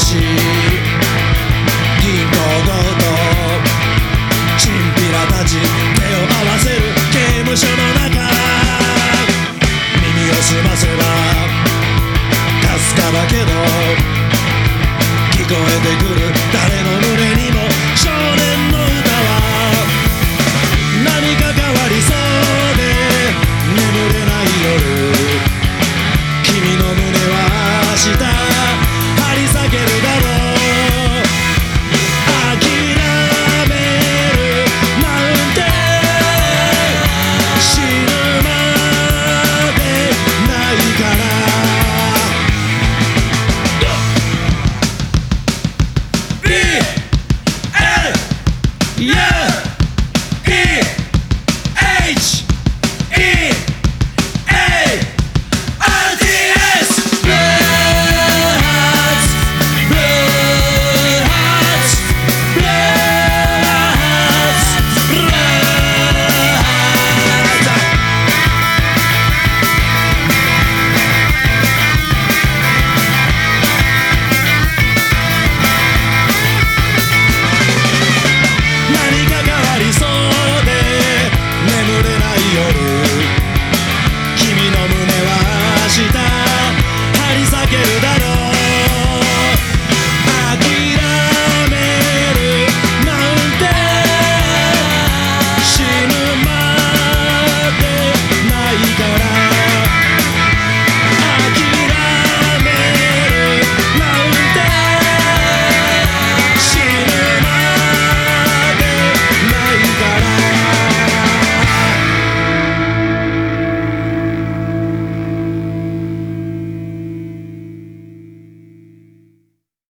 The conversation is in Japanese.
し銀行強盗チンピラたち手を合わせる刑務所の中耳をすませば助かるけど聞こえてくる誰の胸にも少年の歌は何か変わりそうで眠れない夜。君の胸は明日。Yeah!